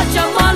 such a want.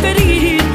teria